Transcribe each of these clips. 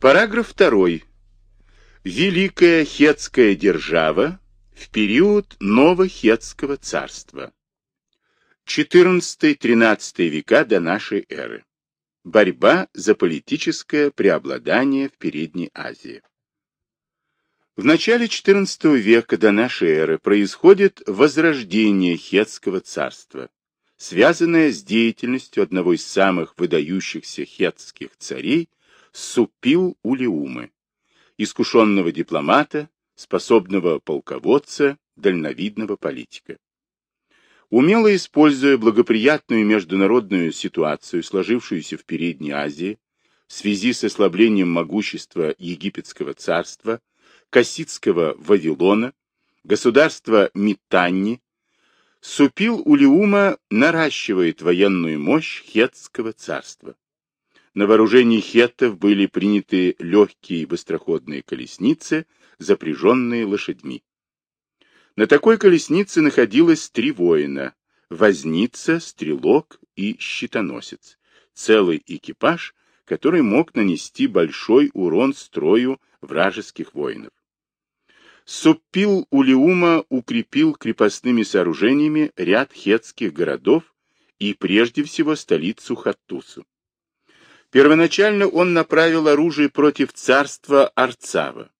Параграф 2. Великая хетская держава в период Новохетского царства. 14-13 века до нашей эры. Борьба за политическое преобладание в Передней Азии. В начале XIV века до нашей эры происходит возрождение Хетского царства, связанное с деятельностью одного из самых выдающихся хетских царей Супил-Улиумы искушенного дипломата, способного полководца, дальновидного политика. Умело используя благоприятную международную ситуацию, сложившуюся в Передней Азии, в связи с ослаблением могущества египетского царства, Кассидского Вавилона, государства Митанни, Супил Улиума наращивает военную мощь Хетского царства. На вооружении хеттов были приняты легкие быстроходные колесницы, запряженные лошадьми. На такой колеснице находилось три воина – возница, стрелок и щитоносец, целый экипаж, который мог нанести большой урон строю вражеских воинов. Суппил Улиума укрепил крепостными сооружениями ряд хетских городов и прежде всего столицу Хаттусу. Первоначально он направил оружие против царства Арцава.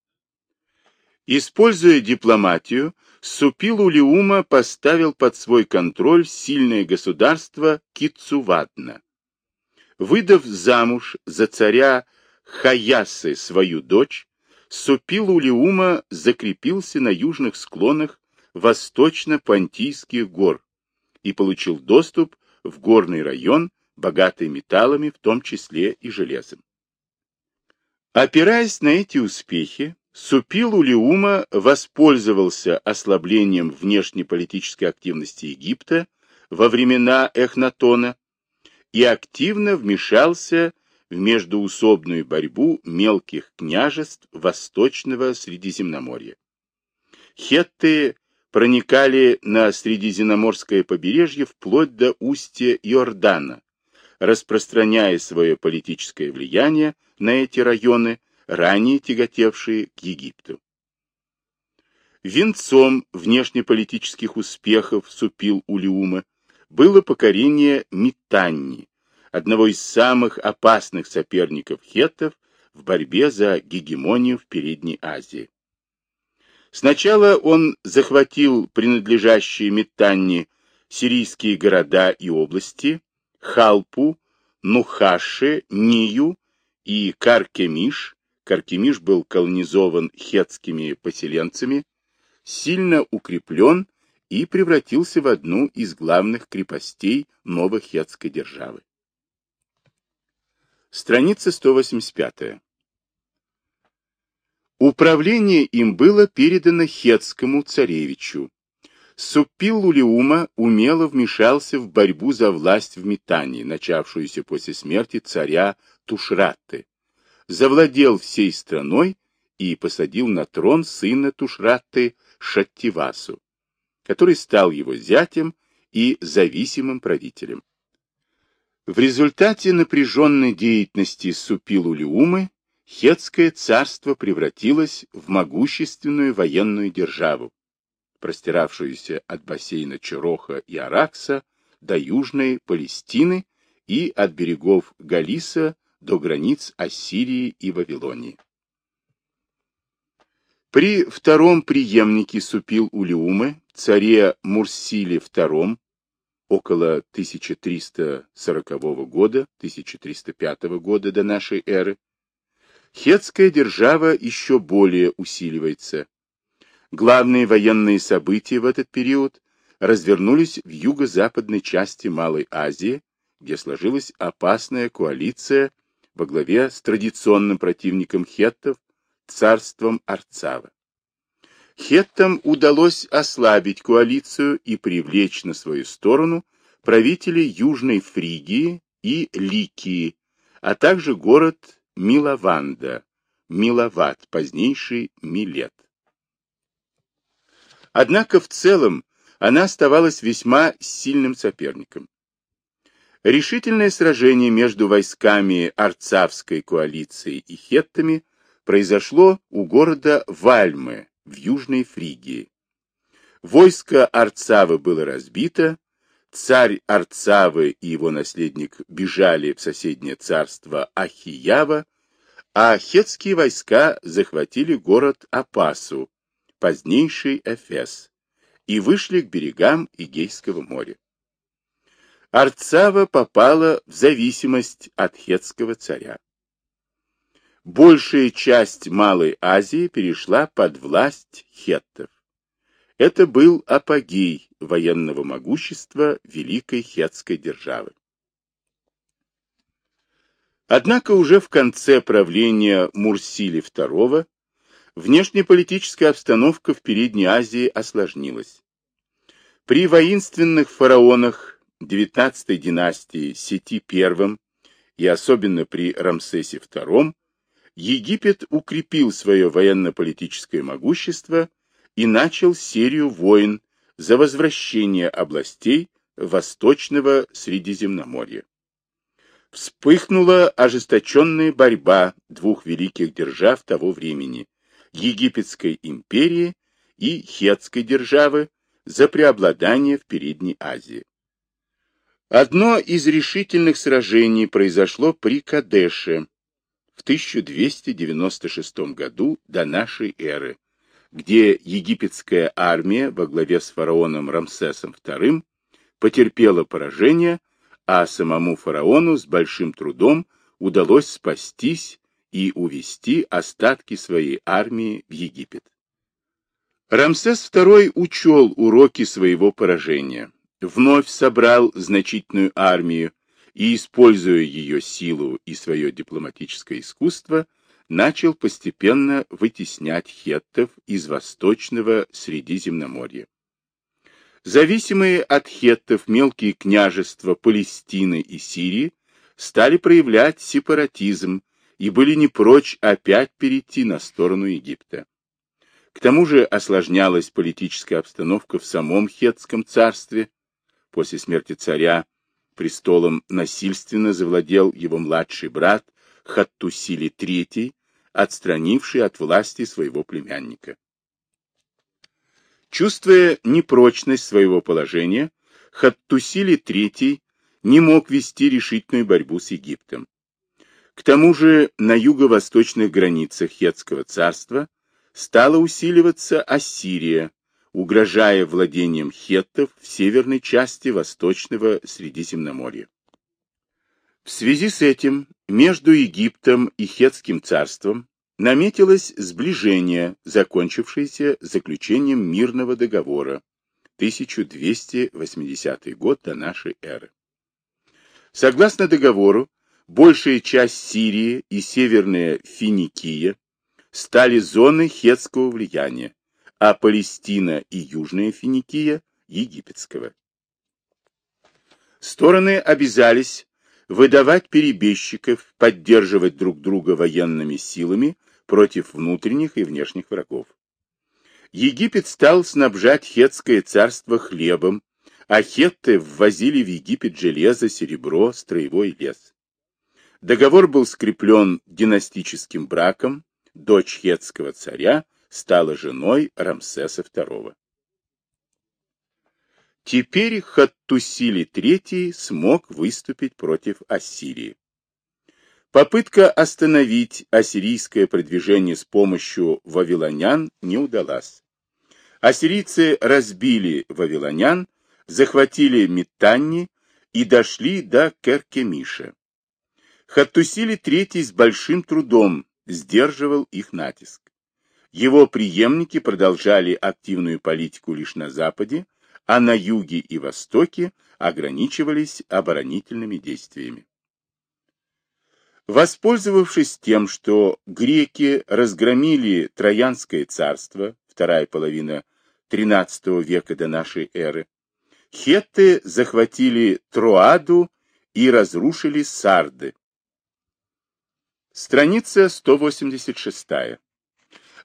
Используя дипломатию, Супилу Лиума поставил под свой контроль сильное государство Кицувадна. Выдав замуж за царя Хаясы свою дочь, Супилу Лиума закрепился на южных склонах восточно-понтийских гор и получил доступ в горный район богатый металлами, в том числе и железом. Опираясь на эти успехи, Супил Лиума воспользовался ослаблением внешнеполитической активности Египта во времена Эхнатона и активно вмешался в междуусобную борьбу мелких княжеств Восточного Средиземноморья. Хетты проникали на Средиземноморское побережье вплоть до устья Иордана, распространяя свое политическое влияние на эти районы, ранее тяготевшие к Египту. Венцом внешнеполитических успехов Супил Улиума было покорение Митанни, одного из самых опасных соперников хеттов в борьбе за гегемонию в Передней Азии. Сначала он захватил принадлежащие Митанни сирийские города и области, Халпу, Нухаши, Нию и Каркемиш, Каркемиш был колонизован хетскими поселенцами, сильно укреплен и превратился в одну из главных крепостей новохетской державы. Страница 185. Управление им было передано хетскому царевичу, Суппиллулиума умело вмешался в борьбу за власть в Метании, начавшуюся после смерти царя Тушратты, завладел всей страной и посадил на трон сына Тушратты Шаттивасу, который стал его зятем и зависимым правителем. В результате напряженной деятельности Супилулиумы Хетское царство превратилось в могущественную военную державу, простиравшуюся от бассейна Чироха и Аракса до Южной Палестины и от берегов Галиса до границ Ассирии и Вавилонии. При втором преемнике Супил-Улиумы, царе Мурсиле II, около 1340 года, 1305 года до нашей эры, хетская держава еще более усиливается, Главные военные события в этот период развернулись в юго-западной части Малой Азии, где сложилась опасная коалиция во главе с традиционным противником хеттов, царством Арцава. Хеттам удалось ослабить коалицию и привлечь на свою сторону правителей Южной Фригии и Ликии, а также город Милаванда, Миловат, позднейший Милет. Однако в целом она оставалась весьма сильным соперником. Решительное сражение между войсками Арцавской коалиции и хеттами произошло у города Вальмы в Южной Фригии. Войско Арцавы было разбито, царь Арцавы и его наследник бежали в соседнее царство Ахиява, а хетские войска захватили город Апасу, позднейший Эфес, и вышли к берегам Игейского моря. Арцава попала в зависимость от хетского царя. Большая часть Малой Азии перешла под власть хеттов. Это был апогей военного могущества Великой Хетской державы. Однако уже в конце правления Мурсили II внешнеполитическая обстановка в Передней Азии осложнилась. При воинственных фараонах XIX династии Сети I и особенно при Рамсесе II Египет укрепил свое военно-политическое могущество и начал серию войн за возвращение областей Восточного Средиземноморья вспыхнула ожесточенная борьба двух великих держав того времени – Египетской империи и Хетской державы за преобладание в Передней Азии. Одно из решительных сражений произошло при Кадеше в 1296 году до нашей эры, где египетская армия во главе с фараоном Рамсесом II потерпела поражение а самому фараону с большим трудом удалось спастись и увести остатки своей армии в Египет. Рамсес II учел уроки своего поражения, вновь собрал значительную армию и, используя ее силу и свое дипломатическое искусство, начал постепенно вытеснять хеттов из восточного Средиземноморья. Зависимые от хеттов мелкие княжества Палестины и Сирии стали проявлять сепаратизм и были не прочь опять перейти на сторону Египта. К тому же осложнялась политическая обстановка в самом Хетском царстве. После смерти царя престолом насильственно завладел его младший брат Хаттусили III, отстранивший от власти своего племянника. Чувствуя непрочность своего положения, Хаттусили III не мог вести решительную борьбу с Египтом. К тому же на юго-восточных границах Хетского царства стала усиливаться Ассирия, угрожая владением хеттов в северной части Восточного Средиземноморья. В связи с этим между Египтом и Хетским царством наметилось сближение, закончившееся заключением мирного договора 1280 год до нашей эры. Согласно договору, большая часть Сирии и северная Финикия стали зоной хетского влияния, а Палестина и южная Финикия – египетского. Стороны обязались выдавать перебежчиков, поддерживать друг друга военными силами против внутренних и внешних врагов. Египет стал снабжать хетское царство хлебом, а хетты ввозили в Египет железо, серебро, строевой лес. Договор был скреплен династическим браком, дочь хетского царя стала женой Рамсеса II. Теперь Хаттусили III смог выступить против Ассирии. Попытка остановить ассирийское продвижение с помощью вавилонян не удалась. Ассирийцы разбили вавилонян, захватили Митанни и дошли до Керкемиша. Хаттусили III с большим трудом сдерживал их натиск. Его преемники продолжали активную политику лишь на западе, а на юге и востоке ограничивались оборонительными действиями. Воспользовавшись тем, что греки разгромили Троянское царство, вторая половина XIII века до нашей эры, хетты захватили Троаду и разрушили Сарды. Страница 186.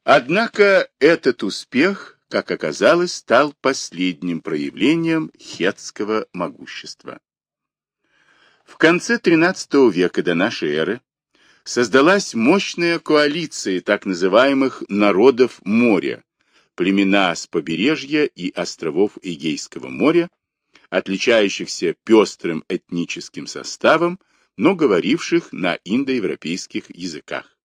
Однако этот успех, как оказалось, стал последним проявлением хетского могущества. В конце XIII века до нашей эры создалась мощная коалиция так называемых народов моря, племена с побережья и островов Эгейского моря, отличающихся пестрым этническим составом, но говоривших на индоевропейских языках.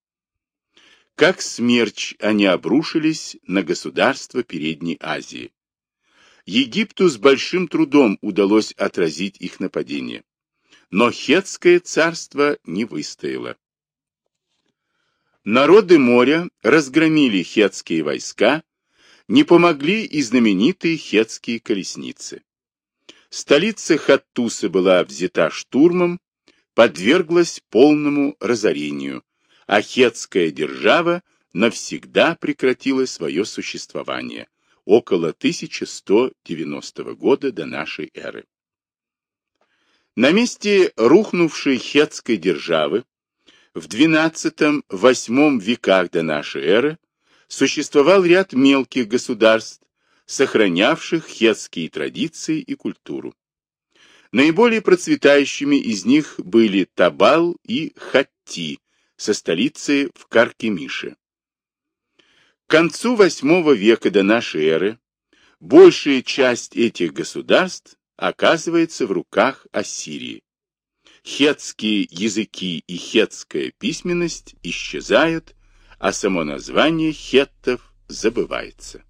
Как смерч они обрушились на государства Передней Азии. Египту с большим трудом удалось отразить их нападение, но Хетское царство не выстояло. Народы моря разгромили хетские войска, не помогли и знаменитые хетские колесницы. Столица Хаттуса была взята штурмом, подверглась полному разорению, а хетская держава навсегда прекратила свое существование около 1190 года до нашей эры. На месте рухнувшей хетской державы в XII-VIII веках до нашей эры существовал ряд мелких государств, сохранявших хетские традиции и культуру. Наиболее процветающими из них были Табал и Хатти со столицей в Каркемише. К концу VIII века до нашей эры большая часть этих государств оказывается в руках Ассирии. Хетские языки и хетская письменность исчезают, а само название хеттов забывается.